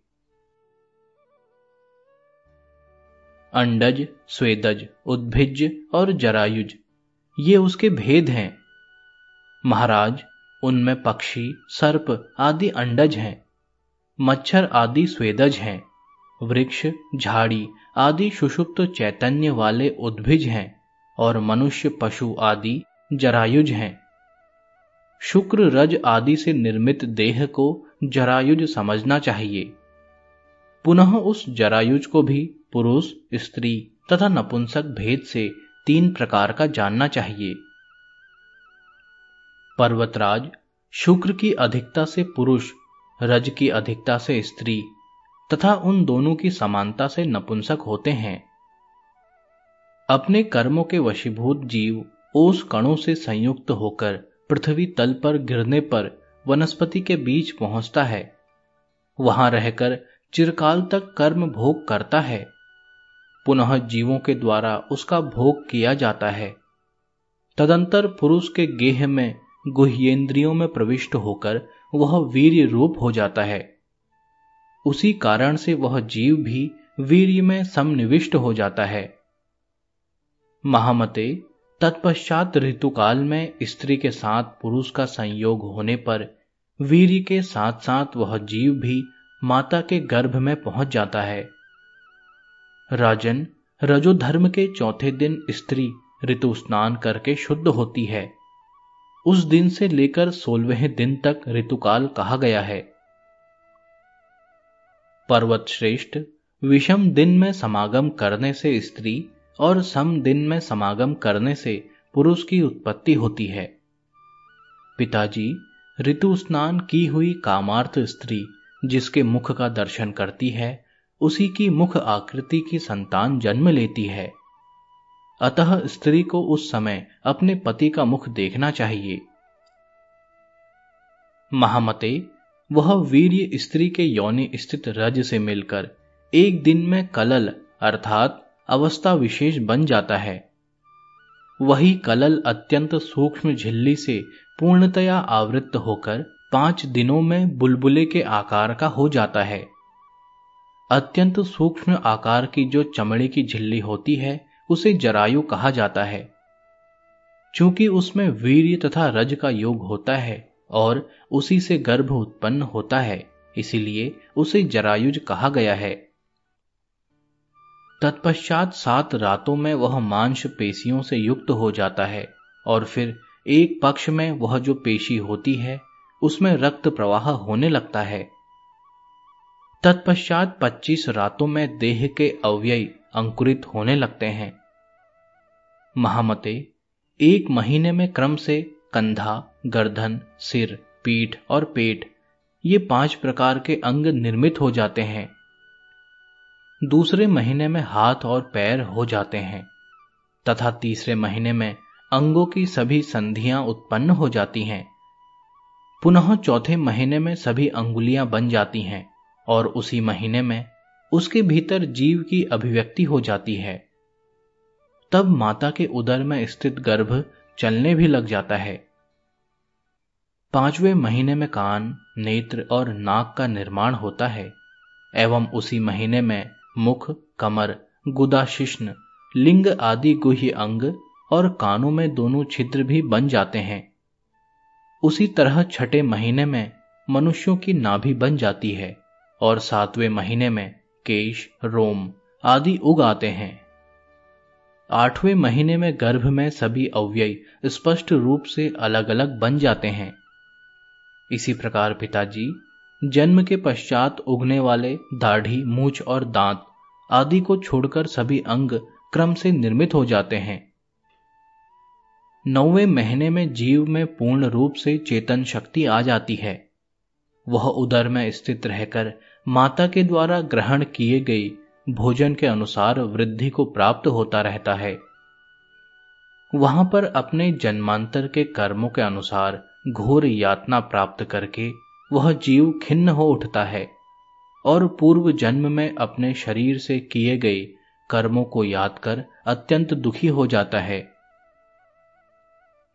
Speaker 1: अंडज, स्वेदज, उद्भिज और जरायुज, ये उसके भेद हैं। महाराज, उनमें पक्षी, सर्प आदि अंडज हैं, मच्छर आदि स्वेदज हैं, वृक्ष, झाड़ी आदि सुषुप्त चैतन्य वाले उद्भिज हैं। और मनुष्य, पशु आदि जरायुज हैं। शुक्र रज आदि से निर्मित देह को जरायुज समझना चाहिए। पुनः उस जरायुज को भी पुरुष, स्त्री तथा नपुंसक भेद से तीन प्रकार का जानना चाहिए। पर्वतराज, शुक्र की अधिकता से पुरुष, रज की अधिकता से स्त्री तथा उन दोनों की समानता से नपुंसक होते हैं। अपने कर्मों के वशीभूत जीव ओस कणों से संयुक्त होकर पृथ्वी तल पर गिरने पर वनस्पति के बीच पहुँचता है। वहाँ रहकर चिरकाल तक कर्म भोग करता है। पुनः जीवों के द्वारा उसका भोग किया जाता है। तदंतर पुरुष के गेह में गुह्येंद्रियों में प्रविष्ट होकर वह वीर्य रूप हो जाता है। उसी कारण से वह जीव भी वीर्य में समनिविष्ट हो जाता है। महामते, तत्पश्चात ऋतुकाल में स्त्री के साथ पुरुष का संयोग होने पर वीर्य के साथ साथ वह जीव भी माता के गर्भ में पहुँच जाता है। राजन, रजोधर्म के चौथे दिन स्त्री ऋतु स्नान करके शुद्ध होती है। उस दिन से लेकर सोलहवें दिन तक ऋतुकाल कहा गया है। पर्वत श्रेष्ठ विषम दिन में समागम करने से स्त्री और सम दिन में समागम करने से पुरुष की उत्पत्ति होती है। पिताजी, ऋतु स्नान की हुई कामार्थ स्त्री जिसके मुख का दर्शन करती है, उसी की मुख आकृति की संतान जन्म लेती है। अतः स्त्री को उस समय अपने पति का मुख देखना चाहिए। महामते, वह वीर्य स्त्री के योनि स्थित रज से मिलकर एक दिन में कलल अर्थात अवस्था विशेष बन जाता है। वही कलल अत्यंत सूक्ष्म झिल्ली से पूर्णतया आवृत्त होकर पाँच दिनों में बुलबुले के आकार का हो जाता है। अत्यंत सूक्ष्म आकार की जो चमड़े की झिल्ली होती है, उसे जरायु कहा जाता है। चूँकि उसमें वीर्य तथा रज का योग होता है और उसी से गर्भ उत्पन्न होता है, इसीलिए उसे जरायुज कहा गया है। तत्पश्चात सात रातों में वह मांस पेशियों से युक्त हो जाता है, और फिर एक पक्ष में वह जो पेशी होती है, उसमें रक्त प्रवाह होने लगता है। तत्पश्चात 25 रातों में देह के अव्यय अंकुरित होने लगते हैं। महामते, एक महीने में क्रम से कंधा, गर्दन, सिर, पीठ और पेट, ये पाँच प्रकार के अंग निर्मित हो जाते हैं। दूसरे महीने में हाथ और पैर हो जाते हैं, तथा तीसरे महीने में अंगों की सभी संधियाँ उत्पन्न हो जाती हैं। पुनः चौथे महीने में सभी अंगुलियाँ बन जाती हैं, और उसी महीने में उसके भीतर जीव की अभिव्यक्ति हो जाती है। तब माता के उदर में स्थित गर्भ चलने भी लग जाता है। पाँचवें महीने में कान, नेत्र और नाक का निर्माण होता है, एवं उसी महीने में मुख, कमर गुदाशिष्ण लिंग आदि गुह्य अंग और कानों में दोनों छिद्र भी बन जाते हैं। उसी तरह छठे महीने में मनुष्यों की नाभि बन जाती है और सातवें महीने में केश, रोम आदि उग आते हैं। आठवें महीने में गर्भ में सभी अव्यय स्पष्ट रूप से अलग अलग बन जाते हैं। इसी प्रकार पिताजी, जन्म के पश्चात उगने वाले दाढ़ी, मूछ और दांत आदि को छोड़कर सभी अंग क्रम से निर्मित हो जाते हैं। नौवे महीने में जीव में पूर्ण रूप से चेतन शक्ति आ जाती है। वह उदर में स्थित रहकर माता के द्वारा ग्रहण किए गई भोजन के अनुसार वृद्धि को प्राप्त होता रहता है। वहाँ पर अपने जन्मांतर के कर्मों के अनुसार घोर यातना प्राप्त करके वह जीव खिन्न हो उठता है। और पूर्व जन्म में अपने शरीर से किए गए कर्मों को याद कर अत्यंत दुखी हो जाता है।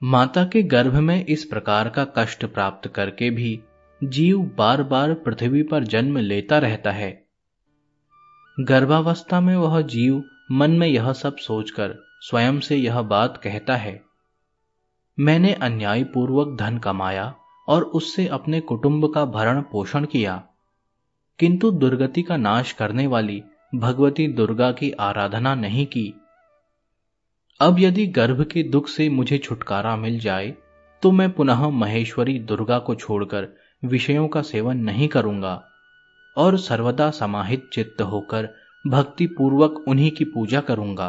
Speaker 1: माता के गर्भ में इस प्रकार का कष्ट प्राप्त करके भी जीव बार बार पृथ्वी पर जन्म लेता रहता है। गर्भावस्था में वह जीव मन में यह सब सोचकर स्वयं से यह बात कहता है, मैंने अन्यायपूर्वक धन कमाया और उससे अपने कुटुंब का भरण पोषण किया। किंतु दुर्गति का नाश करने वाली भगवती दुर्गा की आराधना नहीं की। अब यदि गर्भ के दुख से मुझे छुटकारा मिल जाए तो मैं पुनः महेश्वरी दुर्गा को छोड़कर विषयों का सेवन नहीं करूँगा, और सर्वदा समाहित चित्त होकर भक्ति पूर्वक उन्हीं की पूजा करूँगा।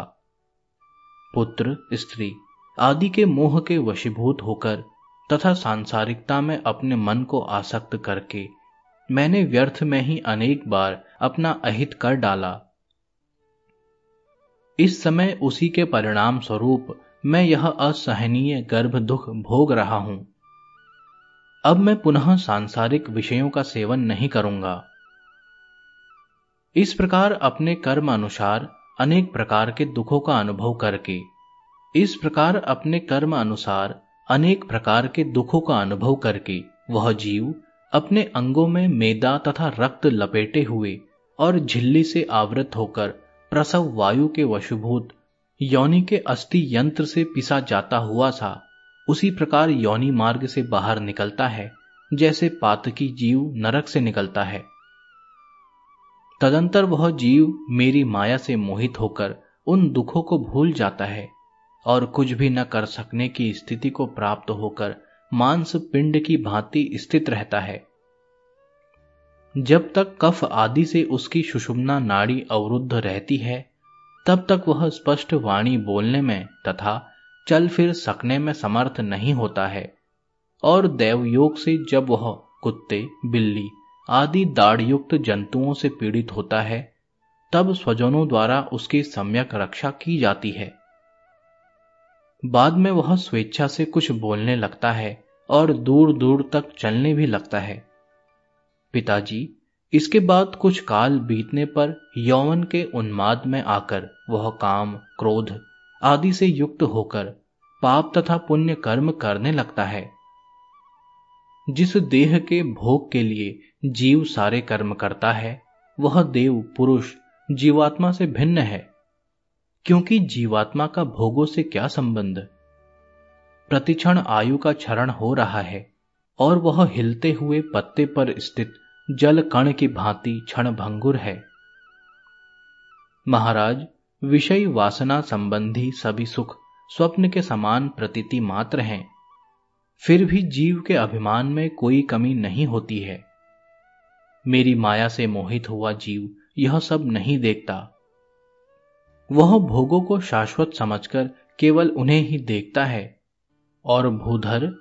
Speaker 1: पुत्र, स्त्री आदि के मोह के वशीभूत होकर तथा सांसारिकता में अपने मन को आसक्त करके मैंने व्यर्थ में ही अनेक बार अपना अहित कर डाला। इस समय उसी के परिणाम स्वरूप मैं यह असहनीय गर्भ दुख भोग रहा हूँ। अब मैं पुनः सांसारिक विषयों का सेवन नहीं करूँगा। इस प्रकार अपने कर्म अनुसार अनेक प्रकार के दुखों का अनुभव करके, इस प्रकार अपने कर्म अनुसार अनेक प्रकार के दुखों का अनुभव करके, वह जीव अपने अंगों में मेदा तथा रक्त लपेटे हुए और झिल्ली से आवृत होकर प्रसव वायु के वशुभूत, योनि के अस्थि यंत्र से पिसा जाता हुआ था उसी प्रकार योनि मार्ग से बाहर निकलता है, जैसे पातकी जीव नरक से निकलता है। तदंतर वह जीव मेरी माया से मोहित होकर उन दुखों को भूल जाता है और कुछ भी न कर सकने की स्थिति को प्राप्त होकर मांस पिंड की भांति स्थित रहता है। जब तक कफ आदि से उसकी सुषुम्ना नाड़ी अवरुद्ध रहती है, तब तक वह स्पष्ट वाणी बोलने में तथा चल फिर सकने में समर्थ नहीं होता है। और देवयोग से जब वह कुत्ते, बिल्ली आदि दाढ़युक्त जंतुओं से पीड़ित होता है, तब स्वजनों द्वारा उसकी सम्यक रक्षा की जाती है। बाद में वह स्वेच्छा से कुछ बोलने लगता है। और दूर दूर तक चलने भी लगता है। पिताजी, इसके बाद कुछ काल बीतने पर यौवन के उन्माद में आकर वह काम, क्रोध आदि से युक्त होकर पाप तथा पुण्य कर्म करने लगता है। जिस देह के भोग के लिए जीव सारे कर्म करता है, वह देव पुरुष जीवात्मा से भिन्न है। क्योंकि जीवात्मा का भोगों से क्या संबंध? प्रतिक्षण आयु का क्षरण हो रहा है और वह हिलते हुए पत्ते पर स्थित जल कण की भांति क्षण भंगुर है। महाराज, विषय वासना संबंधी सभी सुख स्वप्न के समान प्रतीति मात्र हैं। फिर भी जीव के अभिमान में कोई कमी नहीं होती है। मेरी माया से मोहित हुआ जीव यह सब नहीं देखता। वह भोगों को शाश्वत समझकर केवल उन्हें ही देखता है। और भूधर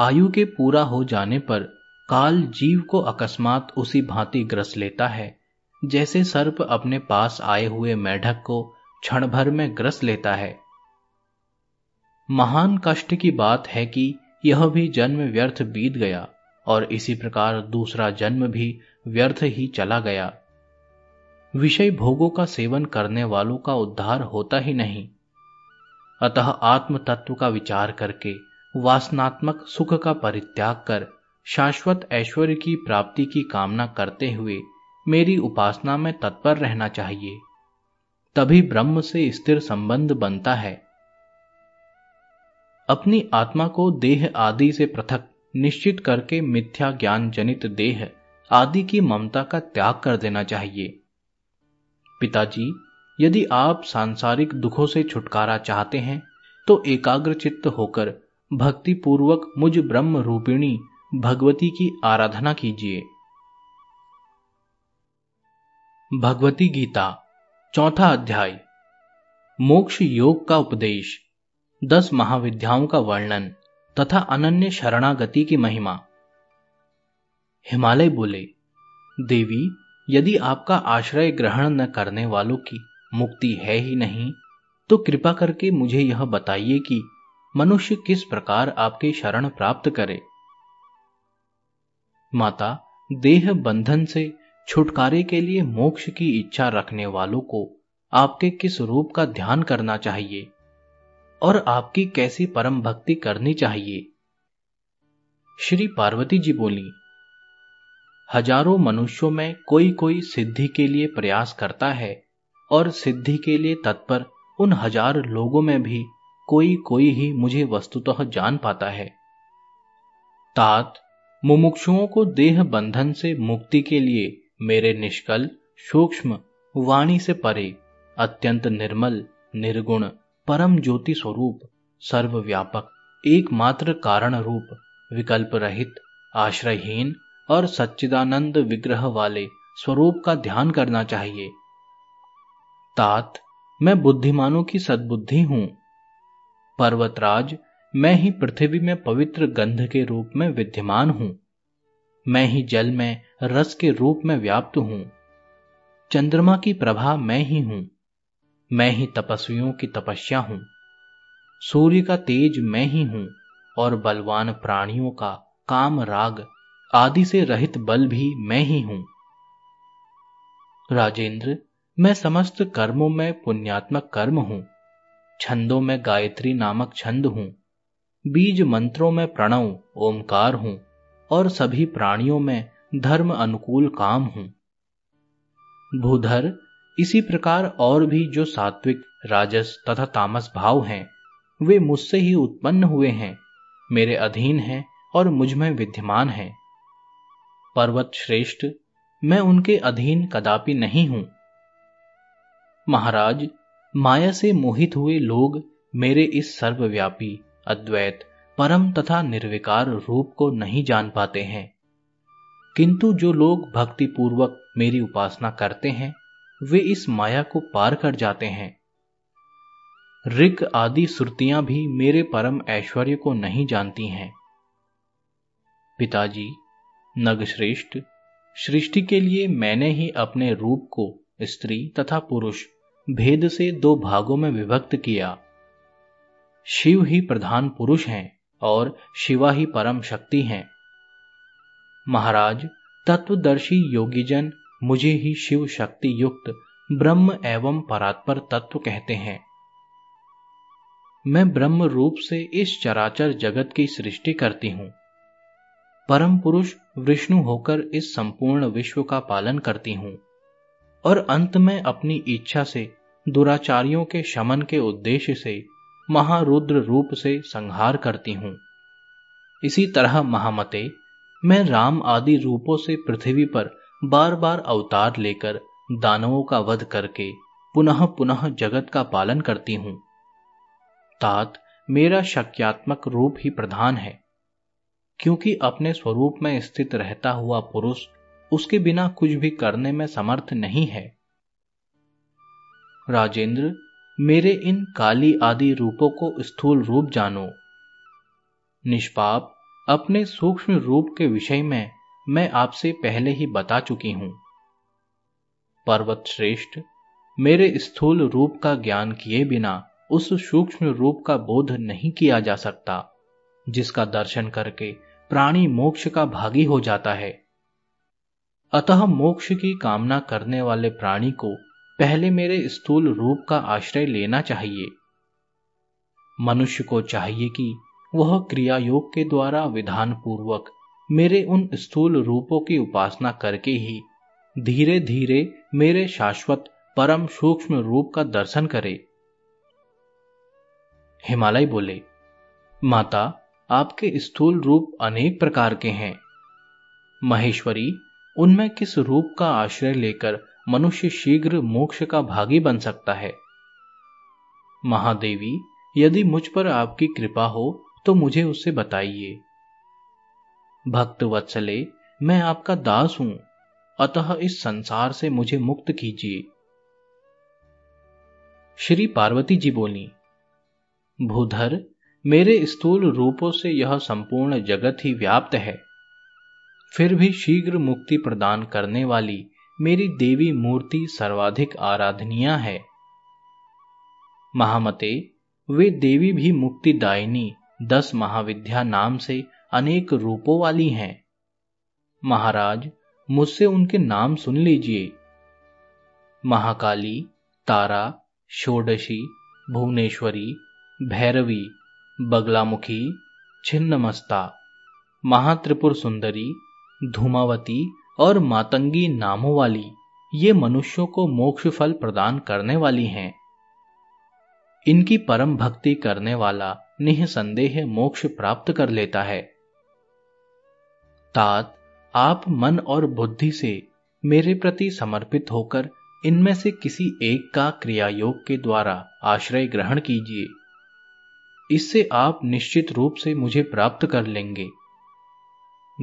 Speaker 1: आयु के पूरा हो जाने पर काल जीव को अकस्मात उसी भांति ग्रस लेता है, जैसे सर्प अपने पास आए हुए मेढक को क्षण भर में ग्रस लेता है। महान कष्ट की बात है कि यह भी जन्म व्यर्थ बीत गया और इसी प्रकार दूसरा जन्म भी व्यर्थ ही चला गया। विषय भोगों का सेवन करने वालों का उद्धार होता ही नहीं। अतः आत्म तत्व का विचार करके, वासनात्मक सुख का परित्याग कर, शाश्वत ऐश्वर्य की प्राप्ति की कामना करते हुए, मेरी उपासना में तत्पर रहना चाहिए। तभी ब्रह्म से स्थिर संबंध बनता है। अपनी आत्मा को देह आदि से पृथक, निश्चित करके मिथ्या ज्ञान जनित देह आदि की ममता का त्याग कर देना चाहिए। पिताजी यदि आप सांसारिक दुखों से छुटकारा चाहते हैं तो एकाग्र चित्त होकर भक्ति पूर्वक मुझ ब्रह्म रूपिणी भगवती की आराधना कीजिए। भगवती गीता, चौथा अध्याय। मोक्ष योग का उपदेश, दस महाविद्याओं का वर्णन तथा अनन्य शरणागति की महिमा। हिमालय बोले, देवी, यदि आपका आश्रय ग्रहण न करने वालों की मुक्ति है ही नहीं तो कृपा करके मुझे यह बताइए कि मनुष्य किस प्रकार आपके शरण प्राप्त करे। माता, देह बंधन से छुटकारे के लिए मोक्ष की इच्छा रखने वालों को आपके किस रूप का ध्यान करना चाहिए? और आपकी कैसी परम भक्ति करनी चाहिए? श्री पार्वती जी बोली, हज़ारों मनुष्यों में कोई कोई सिद्धि के लिए प्रयास करता है और सिद्धि के लिए तत्पर उन हज़ार लोगों में भी कोई कोई ही मुझे वस्तुतः जान पाता है। तात, मुमुक्षुओं को देह बंधन से मुक्ति के लिए मेरे निष्कल, सूक्ष्म, वाणी से परे, अत्यंत निर्मल, निर्गुण, परम ज्योति स्वरूप, सर्वव्यापक, एकमात्र कारण रूप, विकल्प रहित, आश्रयहीन और सच्चिदानंद विग्रह वाले स्वरूप का ध्यान करना चाहिए। तात, मैं बुद्धिमानों की सद्बुद्धि हूँ। पर्वतराज, मैं ही पृथ्वी में पवित्र गंध के रूप में विद्यमान हूँ। मैं ही जल में रस के रूप में व्याप्त हूँ। चंद्रमा की प्रभा मैं ही हूँ। मैं ही तपस्वियों की तपस्या हूँ। सूर्य का तेज मैं ही हूँ और बलवान प्राणियों का काम राग आदि से रहित बल भी मैं ही हूँ। राजेंद्र मैं समस्त कर्मों में पुण्यात्मक कर्म हूँ, छंदों में गायत्री नामक छंद हूँ, बीज मंत्रों में प्रणव ओमकार हूँ और सभी प्राणियों में धर्म अनुकूल काम हूँ। भूधर, इसी प्रकार और भी जो सात्विक, राजस तथा तामस भाव हैं, वे मुझसे ही उत्पन्न हुए हैं, मेरे अधीन हैं और मुझमें विद्यमान हैं। पर्वत श्रेष्ठ, मैं उनके अधीन कदापि नहीं हूँ। महाराज, माया से मोहित हुए लोग मेरे इस सर्वव्यापी, अद्वैत, परम तथा निर्विकार रूप को नहीं जान पाते हैं। किंतु जो लोग भक्ति पूर्वक मेरी उपासना करते हैं, वे इस माया को पार कर जाते हैं। ऋग आदि श्रुतियाँ भी मेरे परम ऐश्वर्य को नहीं जानती हैं। पिताजी, नगश्रेष्ठ, सृष्टि के लिए मैंने ही अपने रूप को, स्त्री तथा पुरुष भेद से दो भागों में विभक्त किया। शिव ही प्रधान पुरुष हैं और शिवा ही परम शक्ति हैं। महाराज, तत्वदर्शी योगीजन मुझे ही शिव शक्ति युक्त ब्रह्म एवं परात्पर तत्व कहते हैं। मैं ब्रह्म रूप से इस चराचर जगत की सृष्टि करती हूँ। परम पुरुष विष्णु होकर इस संपूर्ण विश्व का पालन करती हूँ और अंत में अपनी इच्छा से दुराचारियों के शमन के उद्देश्य से महारुद्र रूप से संहार करती हूँ। इसी तरह महामते, मैं राम आदि रूपों से पृथ्वी पर बार बार अवतार लेकर दानवों का वध करके पुनः पुनः जगत का पालन करती हूँ। तात मेरा शक्यात्मक रूप ही प्रधान है, क्योंकि अपने स्वरूप में स्थित रहता हुआ पुरुष उसके बिना कुछ भी करने में समर्थ नहीं है। राजेंद्र, मेरे इन काली आदि रूपों को स्थूल रूप जानो। निष्पाप, अपने सूक्ष्म रूप के विषय में मैं आपसे पहले ही बता चुकी हूँ। पर्वत श्रेष्ठ मेरे स्थूल रूप का ज्ञान किए बिना उस सूक्ष्म रूप का बोध नहीं किया जा सकता, जिसका दर्शन करके प्राणी मोक्ष का भागी हो जाता है। अतः मोक्ष की कामना करने वाले प्राणी को पहले मेरे स्थूल रूप का आश्रय लेना चाहिए। मनुष्य को चाहिए कि वह क्रिया योग के द्वारा विधान पूर्वक मेरे उन स्थूल रूपों की उपासना करके ही धीरे धीरे मेरे शाश्वत परम सूक्ष्म रूप का दर्शन करे। हिमालय बोले, माता, आपके स्थूल रूप अनेक प्रकार के हैं। महेश्वरी, उनमें किस रूप का आश्रय लेकर मनुष्य शीघ्र मोक्ष का भागी बन सकता है। महादेवी, यदि मुझ पर आपकी कृपा हो तो मुझे उससे बताइए। भक्त वत्सले, मैं आपका दास हूँ। अतः इस संसार से मुझे मुक्त कीजिए। श्री पार्वती जी बोली, भूधर, मेरे स्थूल रूपों से यह संपूर्ण जगत ही व्याप्त है। फिर भी शीघ्र मुक्ति प्रदान करने वाली मेरी देवी मूर्ति सर्वाधिक आराधनीय है। महामते, वे देवी भी मुक्तिदायिनी, दस महाविद्या नाम से अनेक रूपों वाली हैं। महाराज, मुझसे उनके नाम सुन लीजिए। महाकाली, तारा, षोडशी, भुवनेश्वरी, भैरवी, बगलामुखी, छिन्नमस्ता महात्रिपुर सुंदरी धूमावती और मातंगी नामों वाली ये मनुष्यों को मोक्ष फल प्रदान करने वाली हैं। इनकी परम भक्ति करने वाला निसंदेह मोक्ष प्राप्त कर लेता है। तात, आप मन और बुद्धि से मेरे प्रति समर्पित होकर इनमें से किसी एक का क्रिया योग के द्वारा आश्रय ग्रहण कीजिए। इससे आप निश्चित रूप से मुझे प्राप्त कर लेंगे।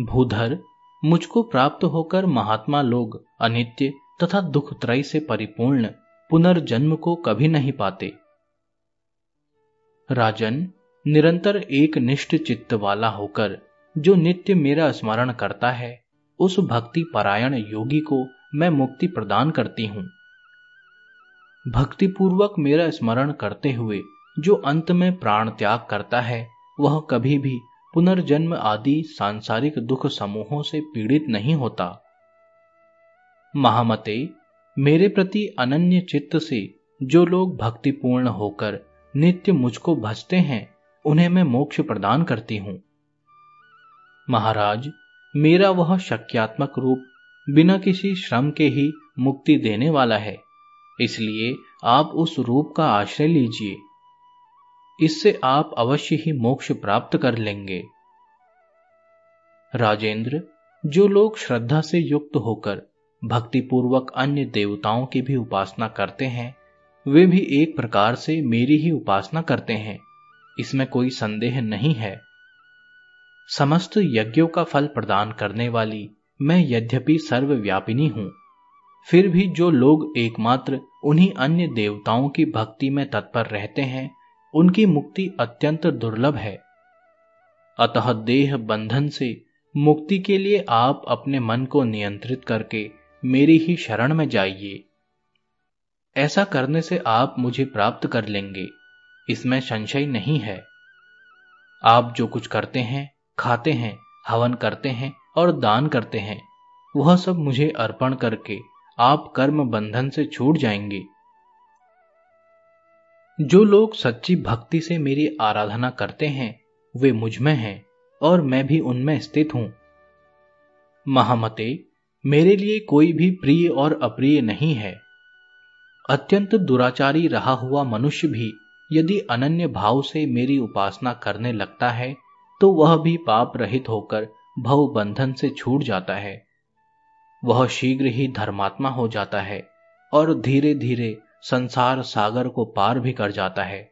Speaker 1: भूधर मुझको प्राप्त होकर महात्मा लोग अनित्य तथा दुख त्रय से परिपूर्ण पुनर्जन्म को कभी नहीं पाते। राजन निरंतर एक निष्ठ चित्त वाला होकर जो नित्य मेरा स्मरण करता है, उस भक्ति परायण योगी को मैं मुक्ति प्रदान करती हूँ। भक्तिपूर्वक मेरा स्मरण करते हुए जो अंत में प्राण त्याग करता है, वह कभी भी पुनर्जन्म आदि सांसारिक दुख समूहों से पीड़ित नहीं होता। महामते, मेरे प्रति अनन्य चित्त से जो लोग भक्तिपूर्ण होकर नित्य मुझको भजते हैं, उन्हें मैं मोक्ष प्रदान करती हूँ। महाराज, मेरा वह शक्यात्मक रूप बिना किसी श्रम के ही मुक्ति देने वाला है, इसलिए आप उस रूप का आश्रय लीजिए। इससे आप अवश्य ही मोक्ष प्राप्त कर लेंगे। राजेंद्र, जो लोग श्रद्धा से युक्त होकर भक्तिपूर्वक अन्य देवताओं की भी उपासना करते हैं, वे भी एक प्रकार से मेरी ही उपासना करते हैं। इसमें कोई संदेह नहीं है। समस्त यज्ञों का फल प्रदान करने वाली मैं यद्यपि सर्वव्यापिनी हूँ। फिर भी जो लोग एकमात्र उन्हीं अन्य देवताओं की भक्ति में तत्पर रहते हैं उनकी मुक्ति अत्यंत दुर्लभ है। अतः देह बंधन से मुक्ति के लिए आप अपने मन को नियंत्रित करके मेरी ही शरण में जाइए। ऐसा करने से आप मुझे प्राप्त कर लेंगे। इसमें संशय नहीं है। आप जो कुछ करते हैं, खाते हैं, हवन करते हैं और दान करते हैं, वह सब मुझे अर्पण करके आप कर्म बंधन से छूट जाएँगे। जो लोग सच्ची भक्ति से मेरी आराधना करते हैं, वे मुझमें हैं और मैं भी उनमें स्थित हूँ। महामते, मेरे लिए कोई भी प्रिय और अप्रिय नहीं है। अत्यंत दुराचारी रहा हुआ मनुष्य भी यदि अनन्य भाव से मेरी उपासना करने लगता है तो वह भी पाप रहित होकर भव बंधन से छूट जाता है। वह शीघ्र ही धर्मात्मा हो जाता है और धीरे धीरे संसार सागर को पार भी कर जाता है।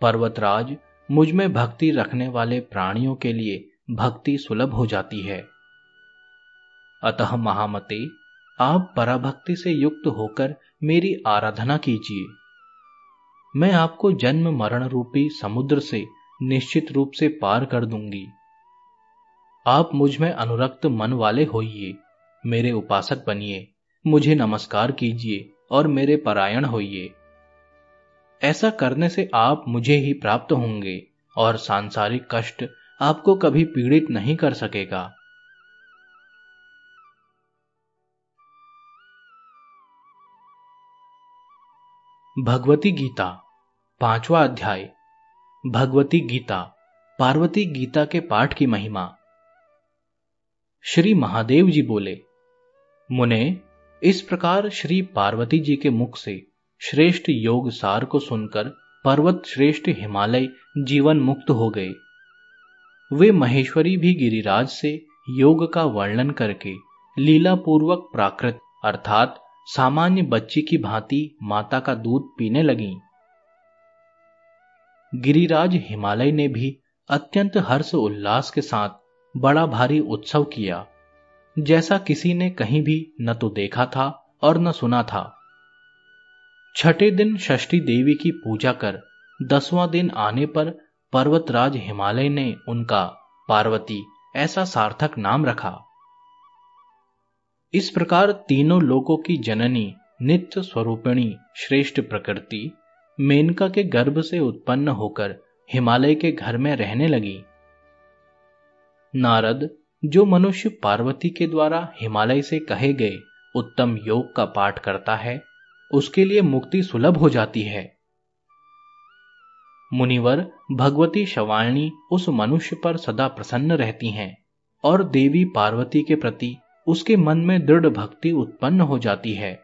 Speaker 1: पर्वतराज मुझमें भक्ति रखने वाले प्राणियों के लिए भक्ति सुलभ हो जाती है। अतः महामते, आप पराभक्ति से युक्त होकर मेरी आराधना कीजिए। मैं आपको जन्म मरण रूपी समुद्र से निश्चित रूप से पार कर दूँगी। आप मुझमें अनुरक्त मन वाले होइए। मेरे उपासक बनिए। मुझे नमस्कार कीजिए। और मेरे परायण होइए। ऐसा करने से आप मुझे ही प्राप्त होंगे और सांसारिक कष्ट आपको कभी पीड़ित नहीं कर सकेगा। भगवती गीता, पांचवा अध्याय। भगवती गीता, पार्वती गीता के पाठ की महिमा। श्री महादेव जी बोले, मुने इस प्रकार श्री पार्वती जी के मुख से श्रेष्ठ योग सार को सुनकर पर्वत श्रेष्ठ हिमालय जीवन मुक्त हो गए। वे महेश्वरी भी गिरिराज से योग का वर्णन करके लीला पूर्वक प्राकृत अर्थात सामान्य बच्ची की भांति माता का दूध पीने लगी। गिरिराज हिमालय ने भी अत्यंत हर्ष उल्लास के साथ बड़ा भारी उत्सव किया। जैसा किसी ने कहीं भी न तो देखा था और न सुना था। छठे दिन षष्ठी देवी की पूजा कर दसवां दिन आने पर पर्वतराज हिमालय ने उनका पार्वती ऐसा सार्थक नाम रखा। इस प्रकार तीनों लोगों की जननी, नित्य स्वरूपिणी, श्रेष्ठ प्रकृति, मेनका के गर्भ से उत्पन्न होकर हिमालय के घर में रहने लगी। नारद जो मनुष्य पार्वती के द्वारा हिमालय से कहे गए उत्तम योग का पाठ करता है, उसके लिए मुक्ति सुलभ हो जाती है। मुनिवर भगवती शवाणी उस मनुष्य पर सदा प्रसन्न रहती हैं और देवी पार्वती के प्रति उसके मन में दृढ़ भक्ति उत्पन्न हो जाती है।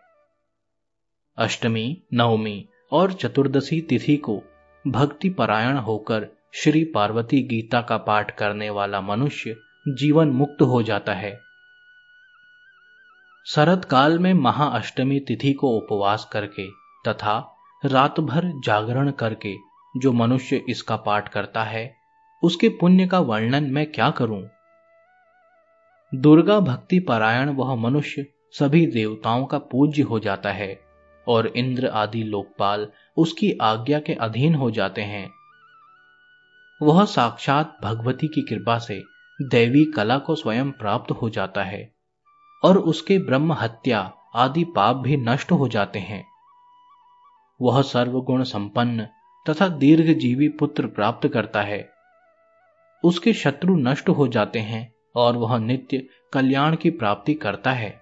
Speaker 1: अष्टमी, नवमी और चतुर्दशी तिथि को भक्ति परायण होकर श्री पार्वती गीता का पाठ करने वाला मनुष्य जीवन मुक्त हो जाता है। शरद काल में महाअष्टमी तिथि को उपवास करके तथा रात भर जागरण करके जो मनुष्य इसका पाठ करता है, उसके पुण्य का वर्णन मैं क्या करूँ? दुर्गा भक्ति परायण वह मनुष्य सभी देवताओं का पूज्य हो जाता है और इंद्र आदि लोकपाल उसकी आज्ञा के अधीन हो जाते हैं। वह साक्षात भगवती की कृपा से दैवी कला को स्वयं प्राप्त हो जाता है और उसके ब्रह्म हत्या आदि पाप भी नष्ट हो जाते हैं। वह सर्वगुण संपन्न तथा दीर्घजीवी पुत्र प्राप्त करता है। उसके शत्रु नष्ट हो जाते हैं और वह नित्य कल्याण की प्राप्ति करता है।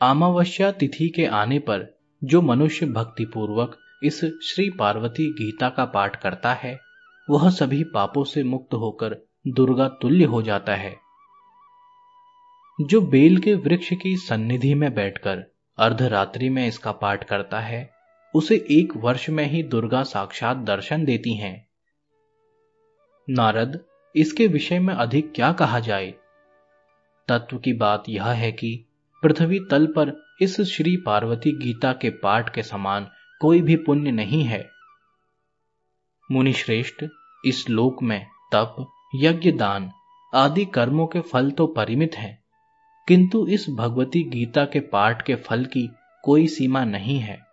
Speaker 1: अमावस्या तिथि के आने पर जो मनुष्य भक्तिपूर्वक इस श्री पार्वती गीता का पाठ करता है, वह सभी पापों से मुक्त होकर दुर्गा तुल्य हो जाता है। जो बेल के वृक्ष की सन्निधि में बैठकर अर्धरात्रि में इसका पाठ करता है, उसे एक वर्ष में ही दुर्गा साक्षात दर्शन देती हैं। नारद, इसके विषय में अधिक क्या कहा जाए? तत्व की बात यह है कि पृथ्वी तल पर इस श्री पार्वती गीता के पाठ के समान कोई भी पुण्य नहीं है। मुनिश्रेष्ठ, इस लोक में तप यज्ञ दान आदि कर्मों के फल तो परिमित हैं, किंतु इस भगवती गीता के पाठ के फल की कोई सीमा नहीं है।